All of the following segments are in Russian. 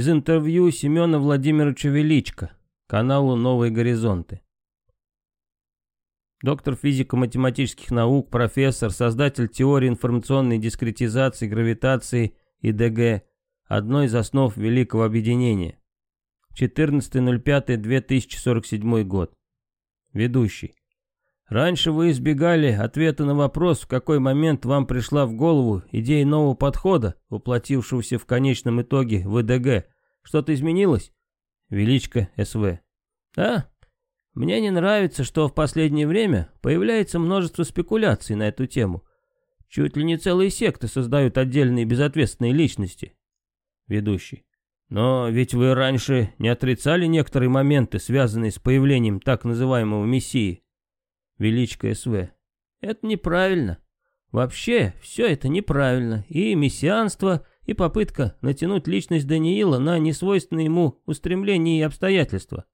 из интервью Семена Владимировича Величко, каналу «Новые горизонты». Доктор физико-математических наук, профессор, создатель теории информационной дискретизации, гравитации и ДГ, одной из основ Великого Объединения. 14.05.2047 год. Ведущий. Раньше вы избегали ответа на вопрос, в какой момент вам пришла в голову идея нового подхода, воплотившегося в конечном итоге в ИДГ. Что-то изменилось? Величко СВ. Да, мне не нравится, что в последнее время появляется множество спекуляций на эту тему. Чуть ли не целые секты создают отдельные безответственные личности. Ведущий. Но ведь вы раньше не отрицали некоторые моменты, связанные с появлением так называемого Мессии. Величко СВ. Это неправильно. Вообще, все это неправильно. И мессианство, и попытка натянуть личность Даниила на несвойственные ему устремления и обстоятельства.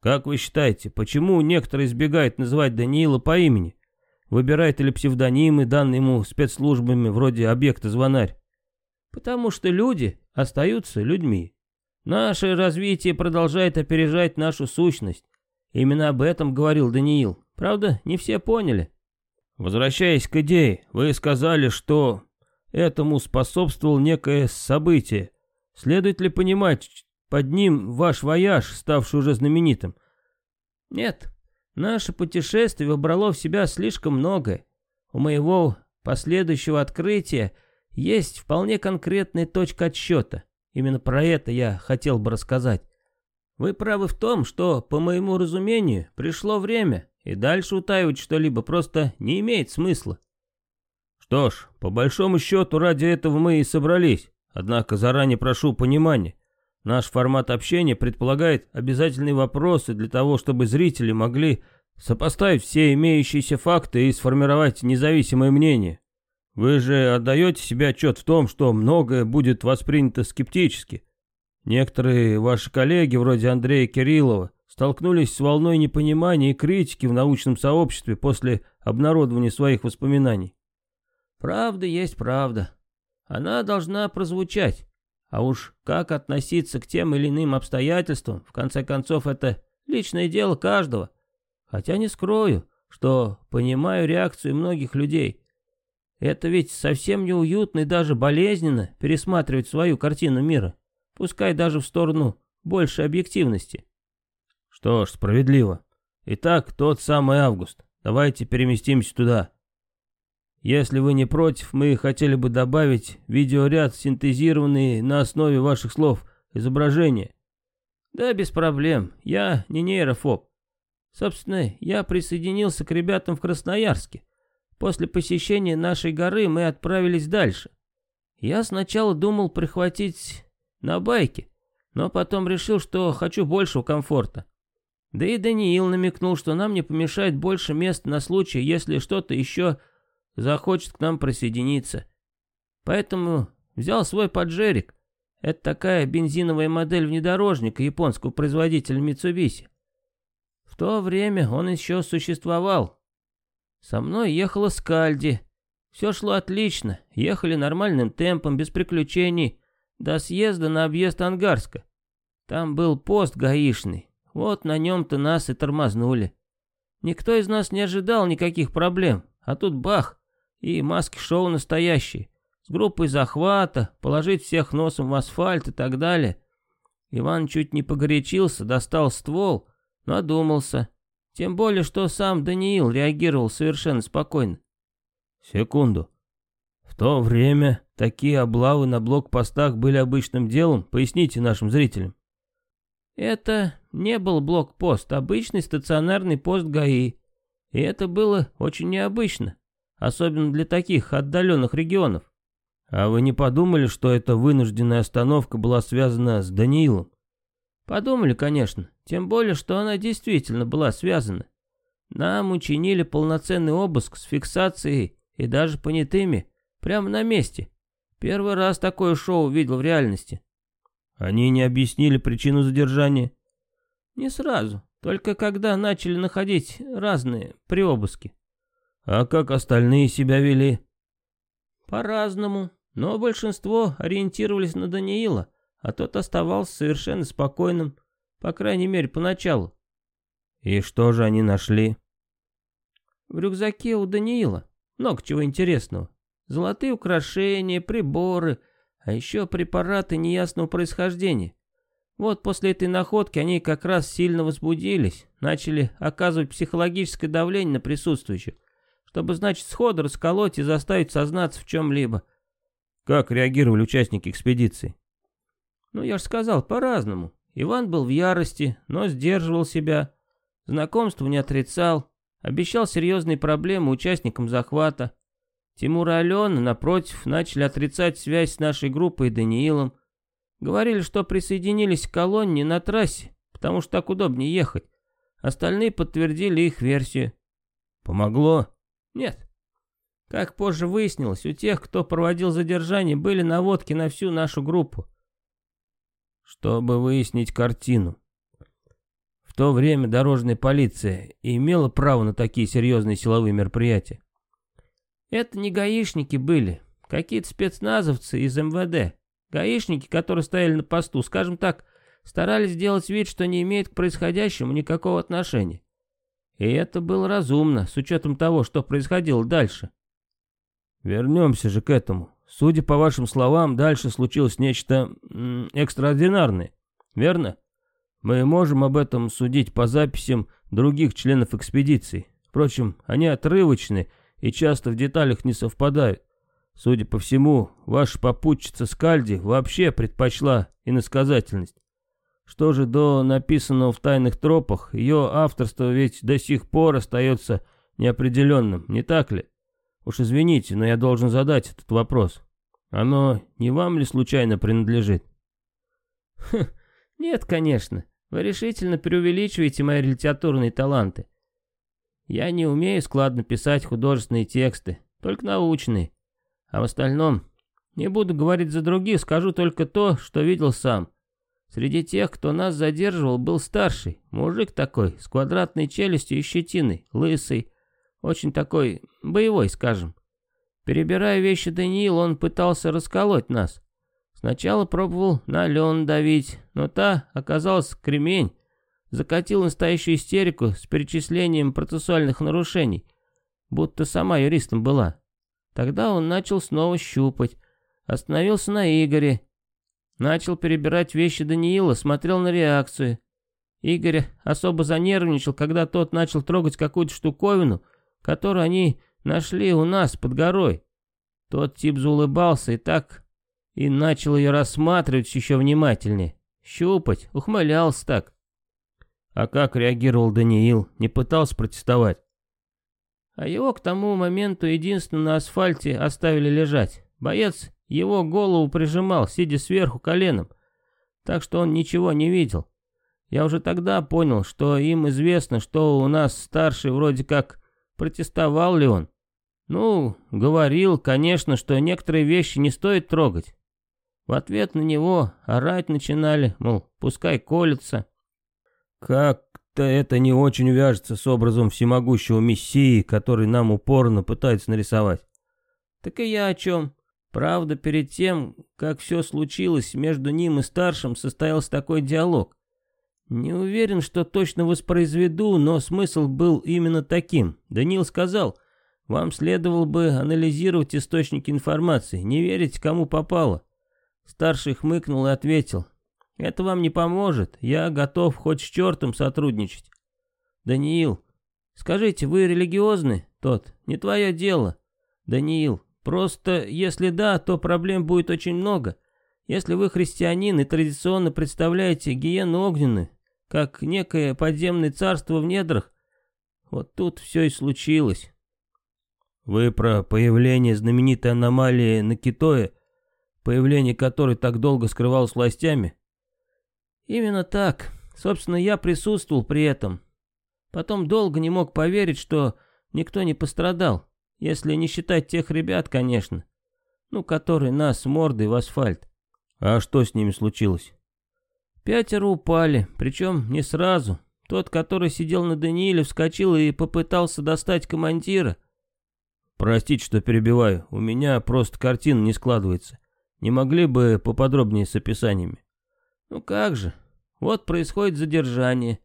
Как вы считаете, почему некоторые избегают называть Даниила по имени? Выбирает или псевдонимы, данные ему спецслужбами, вроде объекта звонарь? Потому что люди остаются людьми. Наше развитие продолжает опережать нашу сущность. Именно об этом говорил Даниил. Правда, не все поняли. Возвращаясь к идее, вы сказали, что этому способствовало некое событие. Следует ли понимать под ним ваш вояж, ставший уже знаменитым? Нет, наше путешествие вобрало в себя слишком многое. У моего последующего открытия есть вполне конкретная точка отсчета. Именно про это я хотел бы рассказать. Вы правы в том, что, по моему разумению, пришло время, и дальше утаивать что-либо просто не имеет смысла. Что ж, по большому счету ради этого мы и собрались. Однако заранее прошу понимания. Наш формат общения предполагает обязательные вопросы для того, чтобы зрители могли сопоставить все имеющиеся факты и сформировать независимое мнение. Вы же отдаете себе отчет в том, что многое будет воспринято скептически. Некоторые ваши коллеги, вроде Андрея Кириллова, столкнулись с волной непонимания и критики в научном сообществе после обнародования своих воспоминаний. Правда есть правда. Она должна прозвучать. А уж как относиться к тем или иным обстоятельствам, в конце концов, это личное дело каждого. Хотя не скрою, что понимаю реакцию многих людей. Это ведь совсем неуютно и даже болезненно пересматривать свою картину мира, пускай даже в сторону большей объективности. Что ж, справедливо. Итак, тот самый август. Давайте переместимся туда. Если вы не против, мы хотели бы добавить видеоряд, синтезированный на основе ваших слов, изображения. Да, без проблем. Я не нейрофоб. Собственно, я присоединился к ребятам в Красноярске. После посещения нашей горы мы отправились дальше. Я сначала думал прихватить на байке, но потом решил, что хочу большего комфорта. Да и Даниил намекнул, что нам не помешает больше мест на случай, если что-то еще захочет к нам присоединиться. Поэтому взял свой поджерик. Это такая бензиновая модель внедорожника японского производителя Mitsubishi. В то время он еще существовал. Со мной ехала Скальди. Все шло отлично, ехали нормальным темпом, без приключений, до съезда на объезд Ангарска. Там был пост гаишный, вот на нем-то нас и тормознули. Никто из нас не ожидал никаких проблем, а тут бах, и маски-шоу настоящие. С группой захвата, положить всех носом в асфальт и так далее. Иван чуть не погорячился, достал ствол, но одумался. Тем более, что сам Даниил реагировал совершенно спокойно. Секунду. В то время такие облавы на блокпостах были обычным делом, поясните нашим зрителям. Это не был блокпост, обычный стационарный пост ГАИ. И это было очень необычно, особенно для таких отдаленных регионов. А вы не подумали, что эта вынужденная остановка была связана с Даниилом? Подумали, конечно, тем более, что она действительно была связана. Нам учинили полноценный обыск с фиксацией и даже понятыми, прямо на месте. Первый раз такое шоу видел в реальности. Они не объяснили причину задержания? Не сразу, только когда начали находить разные при обыске. А как остальные себя вели? По-разному, но большинство ориентировались на Даниила, а тот оставался совершенно спокойным, по крайней мере, поначалу. И что же они нашли? В рюкзаке у Даниила много чего интересного. Золотые украшения, приборы, а еще препараты неясного происхождения. Вот после этой находки они как раз сильно возбудились, начали оказывать психологическое давление на присутствующих, чтобы, значит, сходу расколоть и заставить сознаться в чем-либо. Как реагировали участники экспедиции? Ну, я же сказал, по-разному. Иван был в ярости, но сдерживал себя. Знакомство не отрицал. Обещал серьезные проблемы участникам захвата. Тимур и Алена, напротив, начали отрицать связь с нашей группой и Даниилом. Говорили, что присоединились к колонне на трассе, потому что так удобнее ехать. Остальные подтвердили их версию. Помогло? Нет. Как позже выяснилось, у тех, кто проводил задержание, были наводки на всю нашу группу. Чтобы выяснить картину. В то время дорожная полиция имела право на такие серьезные силовые мероприятия. Это не гаишники были, какие-то спецназовцы из МВД. Гаишники, которые стояли на посту, скажем так, старались сделать вид, что не имеют к происходящему никакого отношения. И это было разумно, с учетом того, что происходило дальше. Вернемся же к этому. Судя по вашим словам, дальше случилось нечто экстраординарное, верно? Мы можем об этом судить по записям других членов экспедиции. Впрочем, они отрывочны и часто в деталях не совпадают. Судя по всему, ваша попутчица Скальди вообще предпочла иносказательность. Что же до написанного в тайных тропах, ее авторство ведь до сих пор остается неопределенным, не так ли? Уж извините, но я должен задать этот вопрос. Оно не вам ли случайно принадлежит? Хм, нет, конечно. Вы решительно преувеличиваете мои литературные таланты. Я не умею складно писать художественные тексты, только научные. А в остальном, не буду говорить за других, скажу только то, что видел сам. Среди тех, кто нас задерживал, был старший, мужик такой, с квадратной челюстью и щетиной, лысый, очень такой боевой, скажем. Перебирая вещи Даниил, он пытался расколоть нас. Сначала пробовал на Алену давить, но та оказалась кремень. Закатил настоящую истерику с перечислением процессуальных нарушений, будто сама юристом была. Тогда он начал снова щупать. Остановился на Игоре. Начал перебирать вещи Даниила, смотрел на реакцию. Игорь особо занервничал, когда тот начал трогать какую-то штуковину, которую они нашли у нас под горой. Тот тип заулыбался и так и начал ее рассматривать еще внимательнее. Щупать, ухмылялся так. А как реагировал Даниил? Не пытался протестовать? А его к тому моменту единственно на асфальте оставили лежать. Боец его голову прижимал, сидя сверху коленом, так что он ничего не видел. Я уже тогда понял, что им известно, что у нас старший вроде как протестовал ли он. Ну, говорил, конечно, что некоторые вещи не стоит трогать. В ответ на него орать начинали, мол, пускай колется. Как как-то это не очень вяжется с образом всемогущего мессии, который нам упорно пытаются нарисовать. Так и я о чем. Правда, перед тем, как все случилось, между ним и старшим состоялся такой диалог. Не уверен, что точно воспроизведу, но смысл был именно таким. Данил сказал, вам следовало бы анализировать источники информации, не верить, кому попало. Старший хмыкнул и ответил, это вам не поможет. Я готов хоть с чертом сотрудничать. Даниил, скажите, вы религиозны? Тот, не твое дело. Даниил, просто если да, то проблем будет очень много. Если вы христианин и традиционно представляете гиену огненную, как некое подземное царство в недрах, вот тут все и случилось. Вы про появление знаменитой аномалии на Китое, появление которой так долго скрывалось властями? Именно так. Собственно, я присутствовал при этом. Потом долго не мог поверить, что никто не пострадал. Если не считать тех ребят, конечно. Ну, которые нас мордой в асфальт. А что с ними случилось? Пятеро упали, причем не сразу. Тот, который сидел на Данииле, вскочил и попытался достать командира. Простите, что перебиваю. У меня просто картина не складывается. Не могли бы поподробнее с описаниями? Ну как же, вот происходит задержание.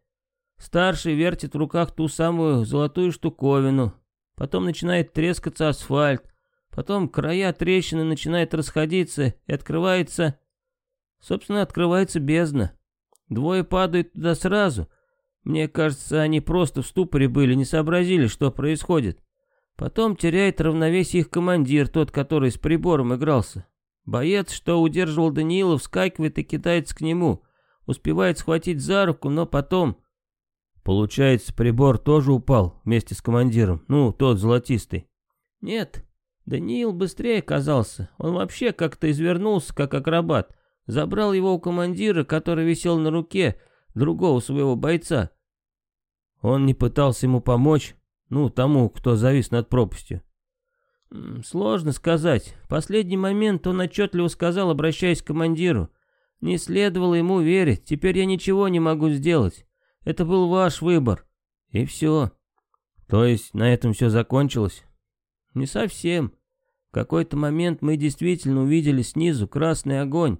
Старший вертит в руках ту самую золотую штуковину, потом начинает трескаться асфальт, потом края трещины начинают расходиться и открывается... Собственно, открывается бездна. Двое падают туда сразу. Мне кажется, они просто в ступоре были, не сообразили, что происходит. Потом теряет равновесие их командир, тот, который с прибором игрался. Боец, что удерживал Даниила, вскакивает и кидается к нему. Успевает схватить за руку, но потом... Получается, прибор тоже упал вместе с командиром, ну, тот золотистый. Нет, Даниил быстрее оказался. Он вообще как-то извернулся, как акробат. Забрал его у командира, который висел на руке другого своего бойца. Он не пытался ему помочь, ну, тому, кто завис над пропастью. Сложно сказать. В последний момент он отчетливо сказал, обращаясь к командиру. Не следовало ему верить, теперь я ничего не могу сделать. Это был ваш выбор. И все. То есть на этом все закончилось? Не совсем. В какой-то момент мы действительно увидели снизу красный огонь.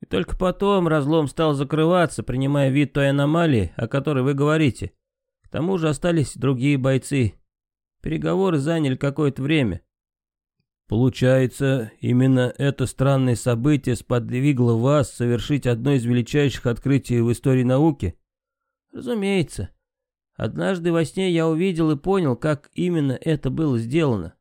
И только потом разлом стал закрываться, принимая вид той аномалии, о которой вы говорите. К тому же остались другие бойцы. Переговоры заняли какое-то время. Получается, именно это странное событие сподвигло вас совершить одно из величайших открытий в истории науки? Разумеется. Однажды во сне я увидел и понял, как именно это было сделано.